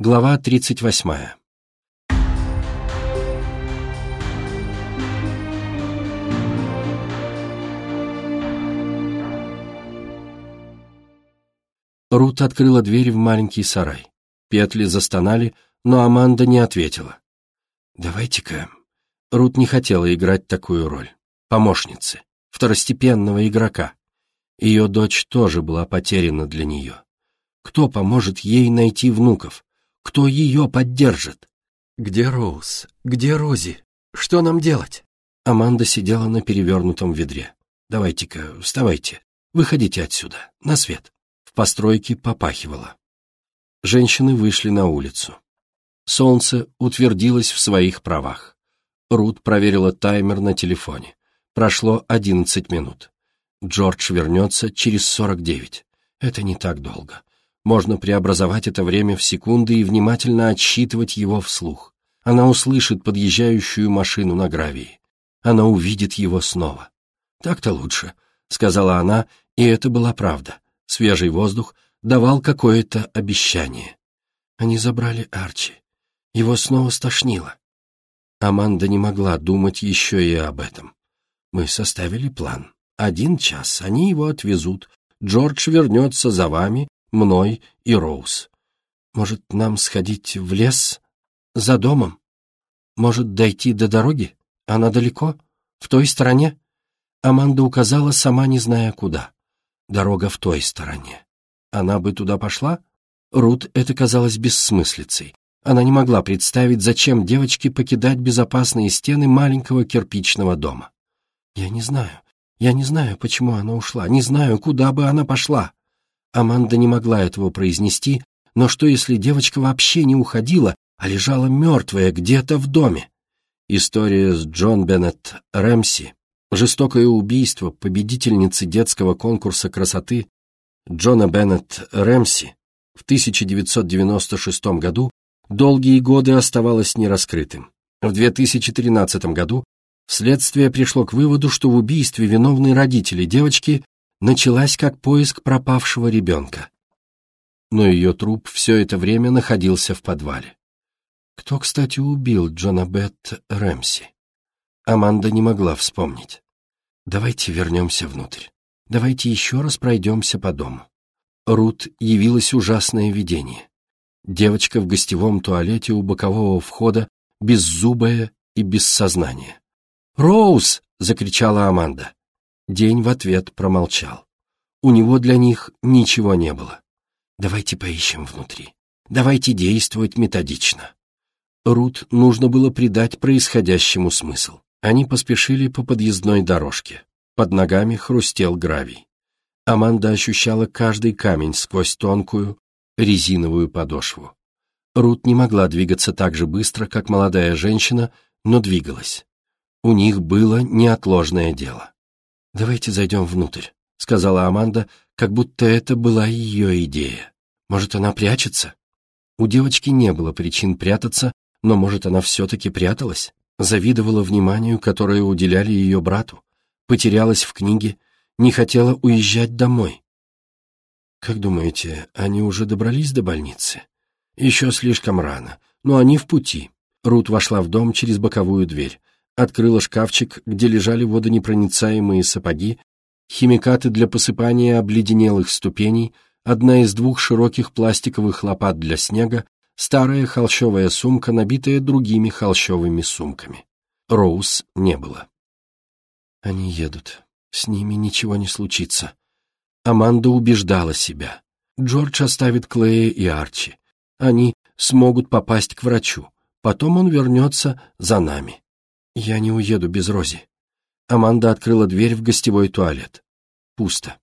Глава 38. Рут открыла дверь в маленький сарай. Петли застонали, но Аманда не ответила. «Давайте-ка...» Рут не хотела играть такую роль. Помощницы, второстепенного игрока. Ее дочь тоже была потеряна для нее. Кто поможет ей найти внуков? Кто ее поддержит? Где Роуз? Где Рози? Что нам делать? Аманда сидела на перевернутом ведре. Давайте-ка, вставайте. Выходите отсюда, на свет. В постройке попахивало. Женщины вышли на улицу. Солнце утвердилось в своих правах. Рут проверила таймер на телефоне. Прошло одиннадцать минут. Джордж вернется через сорок девять. Это не так долго. Можно преобразовать это время в секунды и внимательно отсчитывать его вслух. Она услышит подъезжающую машину на гравии. Она увидит его снова. «Так-то лучше», — сказала она, и это была правда. Свежий воздух давал какое-то обещание. Они забрали Арчи. Его снова стошнило. Аманда не могла думать еще и об этом. Мы составили план. Один час, они его отвезут. Джордж вернется за вами, мной и Роуз. Может, нам сходить в лес? За домом? Может, дойти до дороги? Она далеко? В той стороне? Аманда указала, сама не зная куда. Дорога в той стороне. Она бы туда пошла? Рут это казалось бессмыслицей. Она не могла представить, зачем девочке покидать безопасные стены маленького кирпичного дома. «Я не знаю. Я не знаю, почему она ушла. Не знаю, куда бы она пошла». Аманда не могла этого произнести, но что если девочка вообще не уходила, а лежала мертвая где-то в доме? История с Джон Беннет Рэмси, жестокое убийство победительницы детского конкурса красоты Джона Беннет Рэмси в 1996 году долгие годы оставалось нераскрытым. В 2013 году следствие пришло к выводу, что в убийстве виновны родители девочки началась как поиск пропавшего ребенка. Но ее труп все это время находился в подвале. Кто, кстати, убил Джона Бет Рэмси? Аманда не могла вспомнить. Давайте вернемся внутрь. Давайте еще раз пройдемся по дому. Рут явилось ужасное видение. Девочка в гостевом туалете у бокового входа, беззубая и без сознания. «Роуз!» — закричала Аманда. День в ответ промолчал. У него для них ничего не было. Давайте поищем внутри. Давайте действовать методично. Рут нужно было придать происходящему смысл. Они поспешили по подъездной дорожке. Под ногами хрустел гравий. Аманда ощущала каждый камень сквозь тонкую резиновую подошву. Рут не могла двигаться так же быстро, как молодая женщина, но двигалась. У них было неотложное дело. «Давайте зайдем внутрь», — сказала Аманда, как будто это была ее идея. «Может, она прячется?» У девочки не было причин прятаться, но, может, она все-таки пряталась? Завидовала вниманию, которое уделяли ее брату, потерялась в книге, не хотела уезжать домой. «Как думаете, они уже добрались до больницы?» «Еще слишком рано, но они в пути». Рут вошла в дом через боковую дверь открыла шкафчик, где лежали водонепроницаемые сапоги, химикаты для посыпания обледенелых ступеней, одна из двух широких пластиковых лопат для снега, старая холщовая сумка, набитая другими холщовыми сумками. Роуз не было. Они едут. С ними ничего не случится. Аманда убеждала себя. Джордж оставит Клея и Арчи. Они смогут попасть к врачу. Потом он вернется за нами. «Я не уеду без Рози». Аманда открыла дверь в гостевой туалет. Пусто.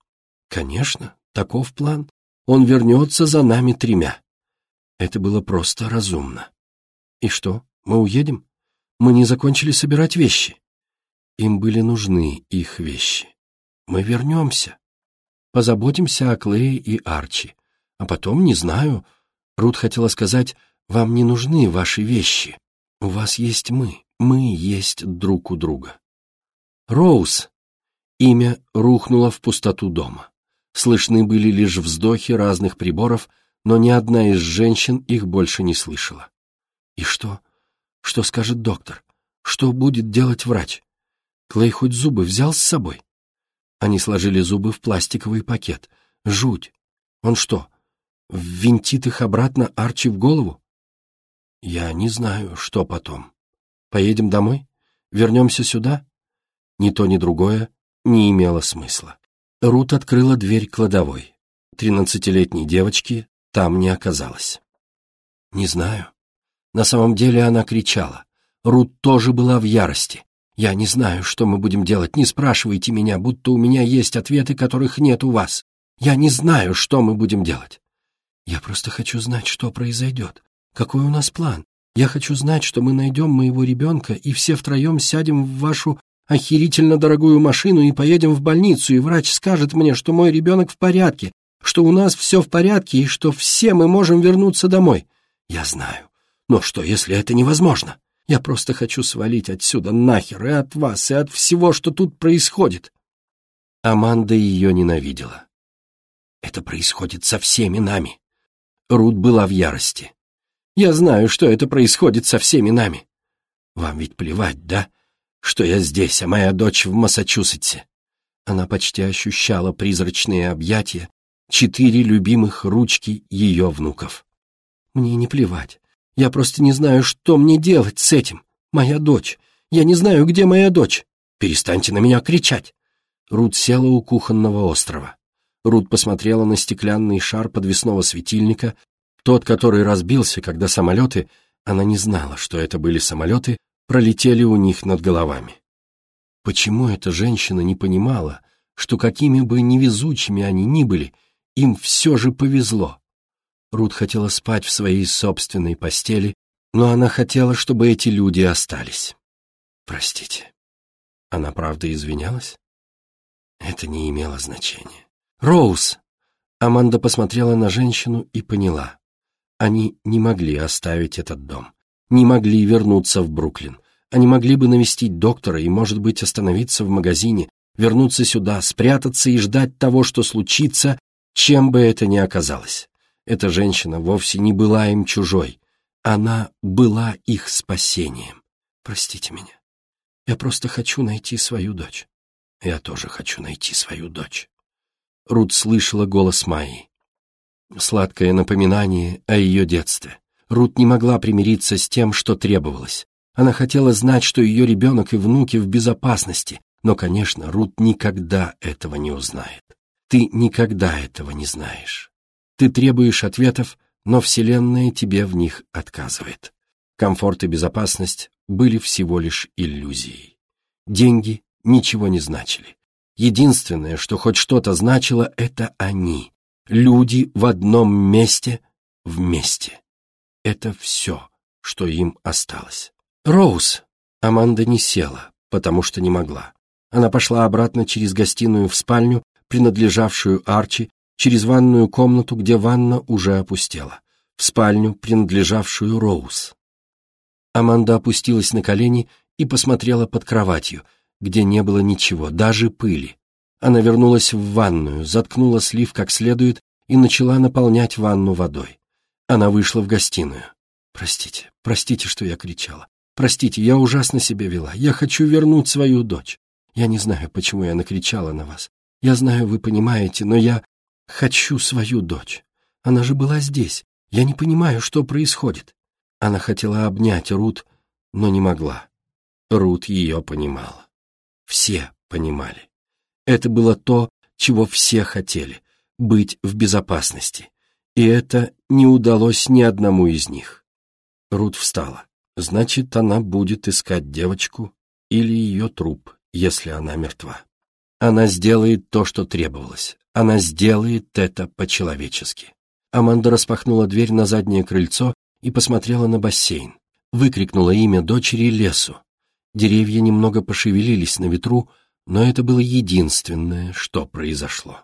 «Конечно, таков план. Он вернется за нами тремя». Это было просто разумно. «И что, мы уедем? Мы не закончили собирать вещи». Им были нужны их вещи. «Мы вернемся. Позаботимся о Клее и Арчи. А потом, не знаю...» Рут хотела сказать, «Вам не нужны ваши вещи. У вас есть мы». Мы есть друг у друга. Роуз. Имя рухнуло в пустоту дома. Слышны были лишь вздохи разных приборов, но ни одна из женщин их больше не слышала. И что? Что скажет доктор? Что будет делать врач? Клей хоть зубы взял с собой? Они сложили зубы в пластиковый пакет. Жуть! Он что, ввинтит их обратно Арчи в голову? Я не знаю, что потом. Поедем домой? Вернемся сюда? Ни то, ни другое не имело смысла. Рут открыла дверь кладовой. Тринадцатилетней девочки там не оказалось. Не знаю. На самом деле она кричала. Рут тоже была в ярости. «Я не знаю, что мы будем делать. Не спрашивайте меня, будто у меня есть ответы, которых нет у вас. Я не знаю, что мы будем делать. Я просто хочу знать, что произойдет. Какой у нас план? Я хочу знать, что мы найдем моего ребенка и все втроем сядем в вашу охерительно дорогую машину и поедем в больницу, и врач скажет мне, что мой ребенок в порядке, что у нас все в порядке и что все мы можем вернуться домой. Я знаю. Но что, если это невозможно? Я просто хочу свалить отсюда нахер и от вас, и от всего, что тут происходит. Аманда ее ненавидела. Это происходит со всеми нами. Рут была в ярости. Я знаю, что это происходит со всеми нами. Вам ведь плевать, да, что я здесь, а моя дочь в Массачусетсе? Она почти ощущала призрачные объятия, четыре любимых ручки ее внуков. Мне не плевать. Я просто не знаю, что мне делать с этим. Моя дочь. Я не знаю, где моя дочь. Перестаньте на меня кричать. Рут села у кухонного острова. Рут посмотрела на стеклянный шар подвесного светильника, тот, который разбился, когда самолеты, она не знала, что это были самолеты, пролетели у них над головами. Почему эта женщина не понимала, что какими бы невезучими они ни были, им все же повезло? Рут хотела спать в своей собственной постели, но она хотела, чтобы эти люди остались. Простите. Она правда извинялась? Это не имело значения. «Роуз!» Аманда посмотрела на женщину и поняла. Они не могли оставить этот дом, не могли вернуться в Бруклин. Они могли бы навестить доктора и, может быть, остановиться в магазине, вернуться сюда, спрятаться и ждать того, что случится, чем бы это ни оказалось. Эта женщина вовсе не была им чужой. Она была их спасением. Простите меня. Я просто хочу найти свою дочь. Я тоже хочу найти свою дочь. Рут слышала голос Майи. Сладкое напоминание о ее детстве. Рут не могла примириться с тем, что требовалось. Она хотела знать, что ее ребенок и внуки в безопасности, но, конечно, Рут никогда этого не узнает. Ты никогда этого не знаешь. Ты требуешь ответов, но Вселенная тебе в них отказывает. Комфорт и безопасность были всего лишь иллюзией. Деньги ничего не значили. Единственное, что хоть что-то значило, это они. Люди в одном месте, вместе. Это все, что им осталось. «Роуз!» Аманда не села, потому что не могла. Она пошла обратно через гостиную в спальню, принадлежавшую Арчи, через ванную комнату, где ванна уже опустела, в спальню, принадлежавшую Роуз. Аманда опустилась на колени и посмотрела под кроватью — где не было ничего, даже пыли. Она вернулась в ванную, заткнула слив как следует и начала наполнять ванну водой. Она вышла в гостиную. «Простите, простите, что я кричала. Простите, я ужасно себя вела. Я хочу вернуть свою дочь. Я не знаю, почему я накричала на вас. Я знаю, вы понимаете, но я хочу свою дочь. Она же была здесь. Я не понимаю, что происходит». Она хотела обнять Рут, но не могла. Рут ее понимала. Все понимали. Это было то, чего все хотели — быть в безопасности. И это не удалось ни одному из них. Рут встала. Значит, она будет искать девочку или ее труп, если она мертва. Она сделает то, что требовалось. Она сделает это по-человечески. Аманда распахнула дверь на заднее крыльцо и посмотрела на бассейн. Выкрикнула имя дочери Лесу. Деревья немного пошевелились на ветру, но это было единственное, что произошло.